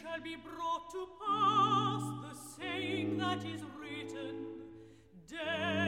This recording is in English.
shall be brought to pass the saying that is written, Dead.